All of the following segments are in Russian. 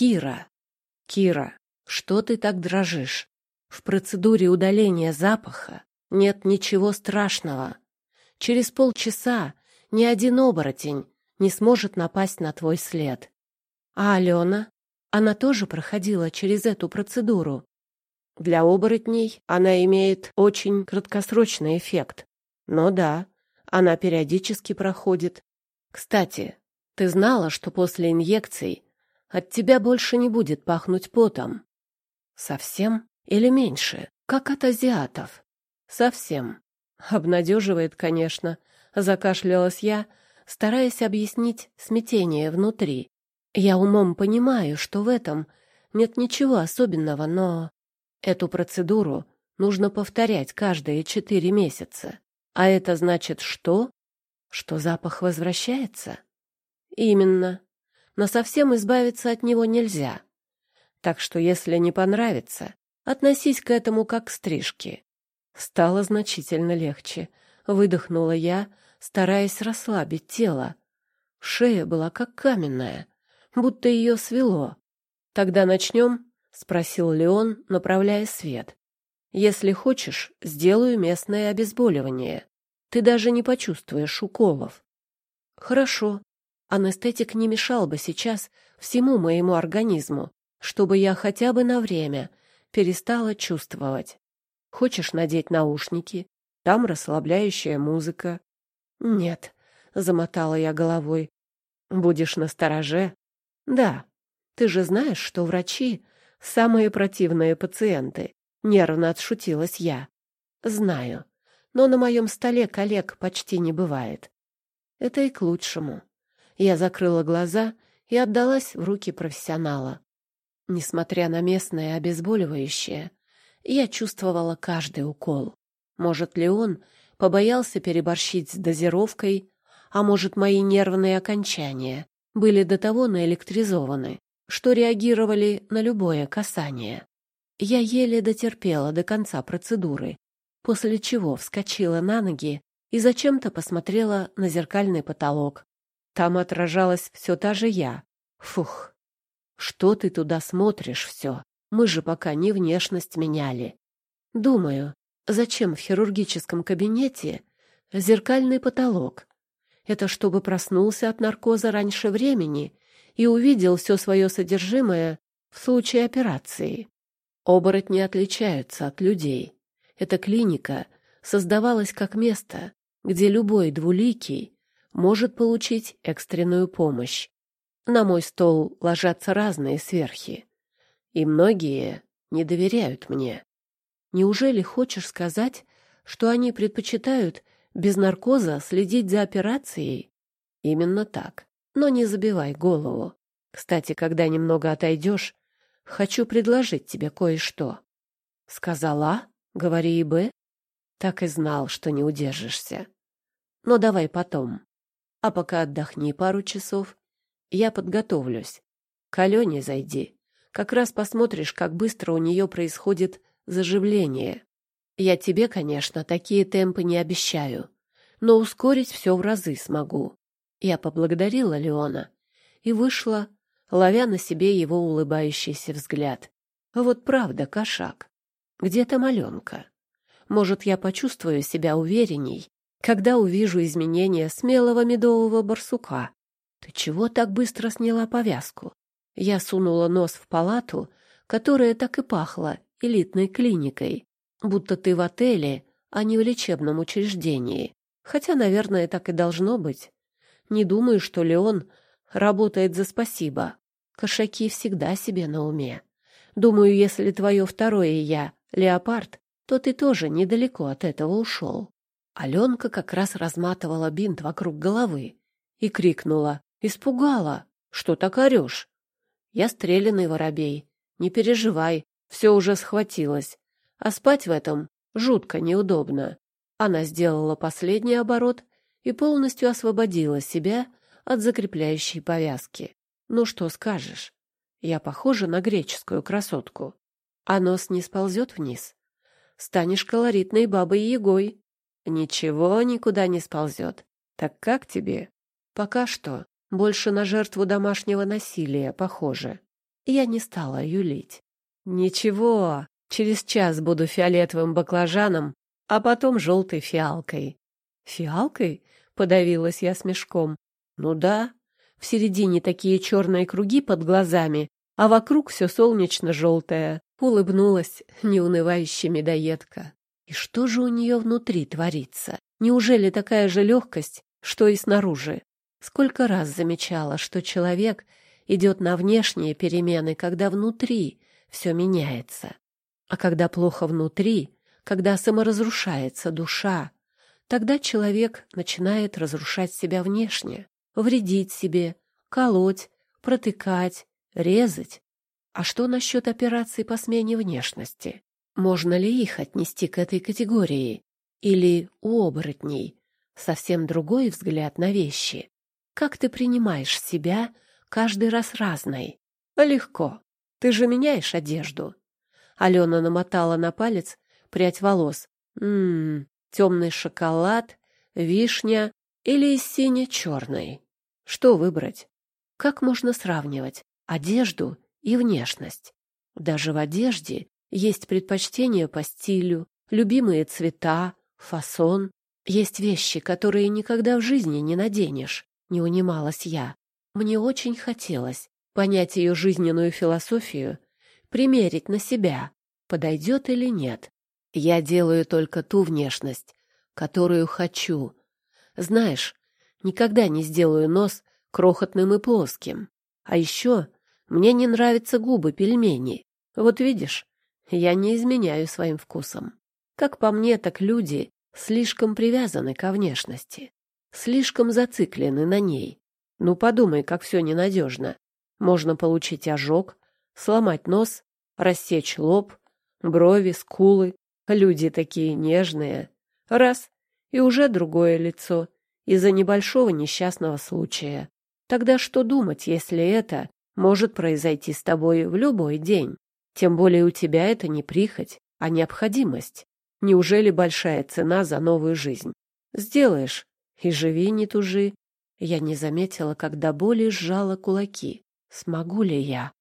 Кира. Кира, что ты так дрожишь? В процедуре удаления запаха нет ничего страшного. Через полчаса ни один оборотень не сможет напасть на твой след. А Алена? Она тоже проходила через эту процедуру. Для оборотней она имеет очень краткосрочный эффект. Но да, она периодически проходит. Кстати, ты знала, что после инъекций от тебя больше не будет пахнуть потом? Совсем или меньше, как от азиатов? Совсем. Обнадеживает, конечно, закашлялась я, стараясь объяснить смятение внутри. Я умом понимаю, что в этом нет ничего особенного, но эту процедуру нужно повторять каждые четыре месяца. А это значит что? Что запах возвращается? Именно. Но совсем избавиться от него нельзя. Так что если не понравится, относись к этому как к стрижке. Стало значительно легче. Выдохнула я, стараясь расслабить тело. Шея была как каменная, будто ее свело. «Тогда начнем?» — спросил Леон, направляя свет. «Если хочешь, сделаю местное обезболивание. Ты даже не почувствуешь уколов». «Хорошо. Анестетик не мешал бы сейчас всему моему организму, чтобы я хотя бы на время перестала чувствовать. Хочешь надеть наушники? Там расслабляющая музыка. Нет, замотала я головой. Будешь настороже? Да. Ты же знаешь, что врачи самые противные пациенты. Нервно отшутилась я. Знаю. Но на моем столе коллег почти не бывает. Это и к лучшему. Я закрыла глаза и отдалась в руки профессионала. Несмотря на местное обезболивающее, я чувствовала каждый укол. Может ли он побоялся переборщить с дозировкой, а может, мои нервные окончания были до того наэлектризованы, что реагировали на любое касание. Я еле дотерпела до конца процедуры, после чего вскочила на ноги и зачем-то посмотрела на зеркальный потолок. Там отражалась все та же я. Фух, что ты туда смотришь все? Мы же пока не внешность меняли. Думаю, зачем в хирургическом кабинете зеркальный потолок? Это чтобы проснулся от наркоза раньше времени и увидел все свое содержимое в случае операции. Оборотни отличаются от людей. Эта клиника создавалась как место, где любой двуликий может получить экстренную помощь. На мой стол ложатся разные сверхи и многие не доверяют мне. Неужели хочешь сказать, что они предпочитают без наркоза следить за операцией? Именно так. Но не забивай голову. Кстати, когда немного отойдешь, хочу предложить тебе кое-что. Сказала? Говори и бы. Так и знал, что не удержишься. Но давай потом. А пока отдохни пару часов. Я подготовлюсь. К Алене зайди. Как раз посмотришь, как быстро у нее происходит заживление. Я тебе, конечно, такие темпы не обещаю, но ускорить все в разы смогу. Я поблагодарила Леона и вышла, ловя на себе его улыбающийся взгляд. Вот правда, кошак. Где там Аленка? Может, я почувствую себя уверенней, когда увижу изменения смелого медового барсука. Ты чего так быстро сняла повязку? Я сунула нос в палату, которая так и пахла элитной клиникой, будто ты в отеле, а не в лечебном учреждении. Хотя, наверное, так и должно быть. Не думаю, что Леон работает за спасибо. Кошаки всегда себе на уме. Думаю, если твое второе я — леопард, то ты тоже недалеко от этого ушел. Аленка как раз разматывала бинт вокруг головы и крикнула. «Испугала! Что так орешь?» Я стрелянный воробей. Не переживай, все уже схватилось. А спать в этом жутко неудобно. Она сделала последний оборот и полностью освободила себя от закрепляющей повязки. Ну что скажешь? Я похожа на греческую красотку. А нос не сползет вниз. Станешь колоритной бабой-ягой. Ничего никуда не сползет. Так как тебе? Пока что больше на жертву домашнего насилия похоже. Я не стала юлить. Ничего, через час буду фиолетовым баклажаном, а потом желтой фиалкой. Фиалкой? Подавилась я смешком. Ну да, в середине такие черные круги под глазами, а вокруг все солнечно-желтое. Улыбнулась неунывающая медоедка. И что же у нее внутри творится? Неужели такая же легкость, что и снаружи? Сколько раз замечала, что человек идет на внешние перемены, когда внутри все меняется. А когда плохо внутри, когда саморазрушается душа, тогда человек начинает разрушать себя внешне, вредить себе, колоть, протыкать, резать. А что насчет операций по смене внешности? Можно ли их отнести к этой категории? Или у оборотней совсем другой взгляд на вещи? Как ты принимаешь себя каждый раз разной? Легко. Ты же меняешь одежду. Алена намотала на палец прядь волос. Ммм, темный шоколад, вишня или сине-черный? Что выбрать? Как можно сравнивать одежду и внешность? Даже в одежде есть предпочтения по стилю, любимые цвета, фасон. Есть вещи, которые никогда в жизни не наденешь, не унималась я. Мне очень хотелось понять ее жизненную философию, примерить на себя, подойдет или нет. Я делаю только ту внешность, которую хочу. Знаешь, никогда не сделаю нос крохотным и плоским. А еще мне не нравятся губы пельмени. Вот видишь, я не изменяю своим вкусом. Как по мне, так люди слишком привязаны ко внешности, слишком зациклены на ней. Ну, подумай, как все ненадежно. Можно получить ожог, сломать нос, рассечь лоб, брови, скулы. Люди такие нежные. Раз — и уже другое лицо из-за небольшого несчастного случая. Тогда что думать, если это может произойти с тобой в любой день? Тем более у тебя это не прихоть, а необходимость. Неужели большая цена за новую жизнь? Сделаешь и живи, не тужи. Я не заметила, как до боли сжала кулаки. Смогу ли я?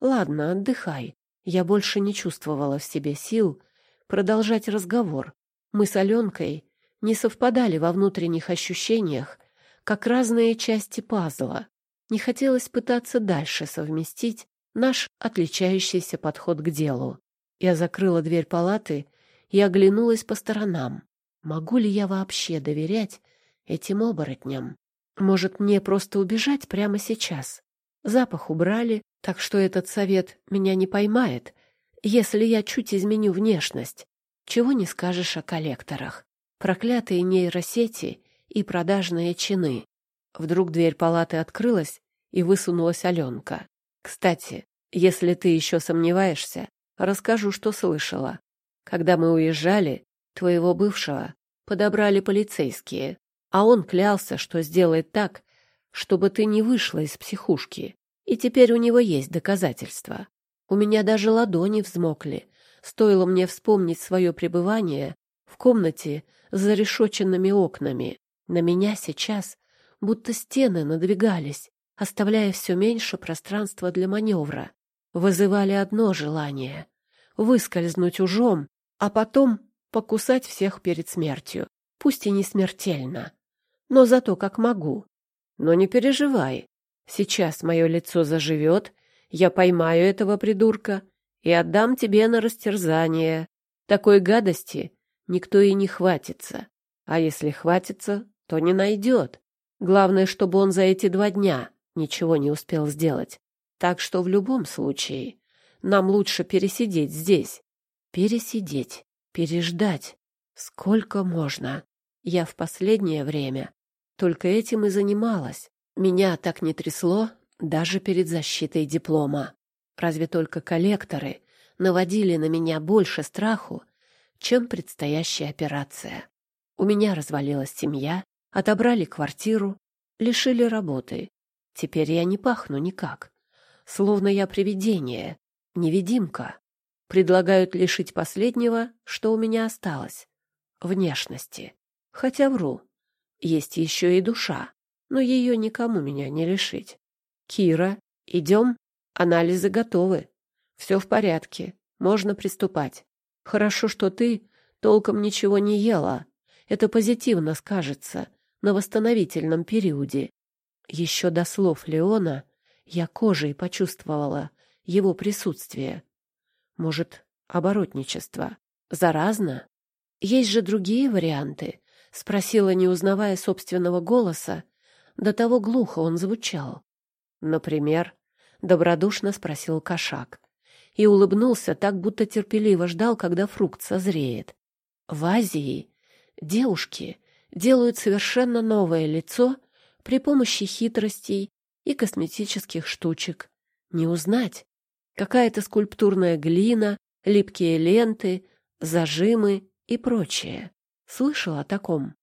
Ладно, отдыхай. Я больше не чувствовала в себе сил продолжать разговор. Мы с Аленкой не совпадали во внутренних ощущениях, как разные части пазла. Не хотелось пытаться дальше совместить наш отличающийся подход к делу. Я закрыла дверь палаты и оглянулась по сторонам. Могу ли я вообще доверять этим оборотням? Может, мне просто убежать прямо сейчас? Запах убрали, так что этот совет меня не поймает, если я чуть изменю внешность. Чего не скажешь о коллекторах. Проклятые нейросети и продажные чины. Вдруг дверь палаты открылась, и высунулась Аленка. Кстати, если ты еще сомневаешься, расскажу, что слышала. Когда мы уезжали, твоего бывшего подобрали полицейские, а он клялся, что сделает так, чтобы ты не вышла из психушки. И теперь у него есть доказательства. У меня даже ладони взмокли. Стоило мне вспомнить свое пребывание в комнате с зарешоченными окнами. На меня сейчас будто стены надвигались, оставляя все меньше пространства для маневра. Вызывали одно желание — выскользнуть ужом, а потом покусать всех перед смертью. Пусть и не смертельно, но зато как могу. Но не переживай. Сейчас мое лицо заживет, я поймаю этого придурка и отдам тебе на растерзание. Такой гадости никто и не хватится. А если хватится, то не найдет. Главное, чтобы он за эти два дня ничего не успел сделать. Так что в любом случае нам лучше пересидеть здесь. Пересидеть, переждать. Сколько можно? Я в последнее время только этим и занималась. Меня так не трясло даже перед защитой диплома. Разве только коллекторы наводили на меня больше страху, чем предстоящая операция. У меня развалилась семья, отобрали квартиру, лишили работы. Теперь я не пахну никак. Словно я привидение, невидимка. Предлагают лишить последнего, что у меня осталось. Внешности. Хотя вру. Есть еще и душа, но ее никому меня не лишить. Кира, идем? Анализы готовы. Все в порядке. Можно приступать. Хорошо, что ты толком ничего не ела. Это позитивно скажется на восстановительном периоде. Еще до слов Леона я кожей почувствовала его присутствие. Может, оборотничество. Заразно? Есть же другие варианты? Спросила, не узнавая собственного голоса. До того глухо он звучал. Например, добродушно спросил кошак и улыбнулся так, будто терпеливо ждал, когда фрукт созреет. В Азии девушки делают совершенно новое лицо при помощи хитростей и косметических штучек. Не узнать. Какая-то скульптурная глина, липкие ленты, зажимы и прочее. Слышал о таком?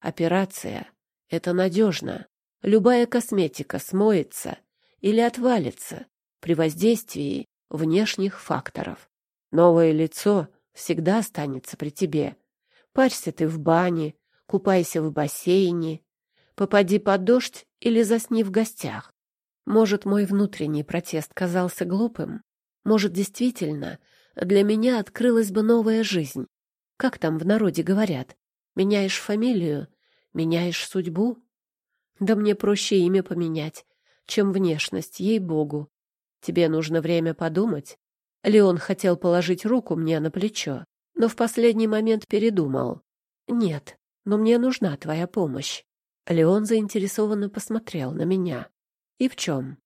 Операция. Это надежно. Любая косметика смоется или отвалится при воздействии внешних факторов. Новое лицо всегда останется при тебе. Парься ты в бане, купайся в бассейне, попади под дождь или засни в гостях. Может, мой внутренний протест казался глупым? Может, действительно, для меня открылась бы новая жизнь? Как там в народе говорят? Меняешь фамилию, меняешь судьбу? Да мне проще имя поменять, чем внешность, ей-богу. Тебе нужно время подумать. Леон хотел положить руку мне на плечо, но в последний момент передумал. Нет, но мне нужна твоя помощь. Леон заинтересованно посмотрел на меня. И в чем?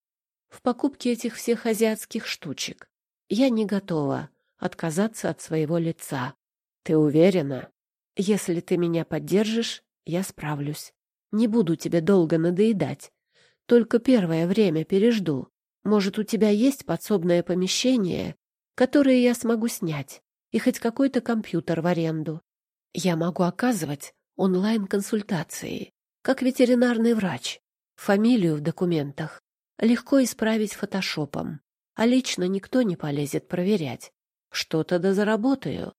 В покупке этих всех азиатских штучек. Я не готова отказаться от своего лица. Ты уверена? Если ты меня поддержишь, я справлюсь. Не буду тебе долго надоедать. Только первое время пережду. Может, у тебя есть подсобное помещение, которое я смогу снять, и хоть какой-то компьютер в аренду. Я могу оказывать онлайн-консультации, как ветеринарный врач. Фамилию в документах легко исправить фотошопом, а лично никто не полезет проверять. Что-то да заработаю.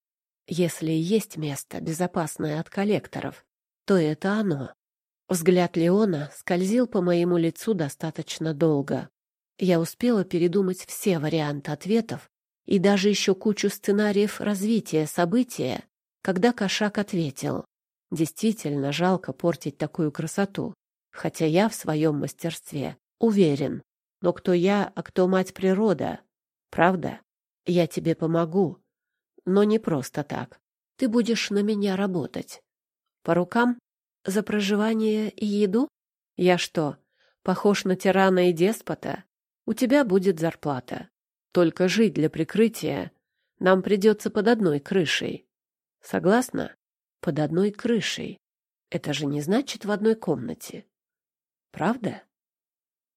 Если есть место, безопасное от коллекторов, то это оно. Взгляд Леона скользил по моему лицу достаточно долго. Я успела передумать все варианты ответов и даже еще кучу сценариев развития события, когда кошак ответил. Действительно жалко портить такую красоту, хотя я в своем мастерстве уверен. Но кто я, а кто мать природа? Правда? Я тебе помогу. Но не просто так. Ты будешь на меня работать. По рукам? За проживание и еду? Я что, похож на тирана и деспота? У тебя будет зарплата. Только жить для прикрытия нам придется под одной крышей. Согласна? Под одной крышей. Это же не значит в одной комнате. Правда?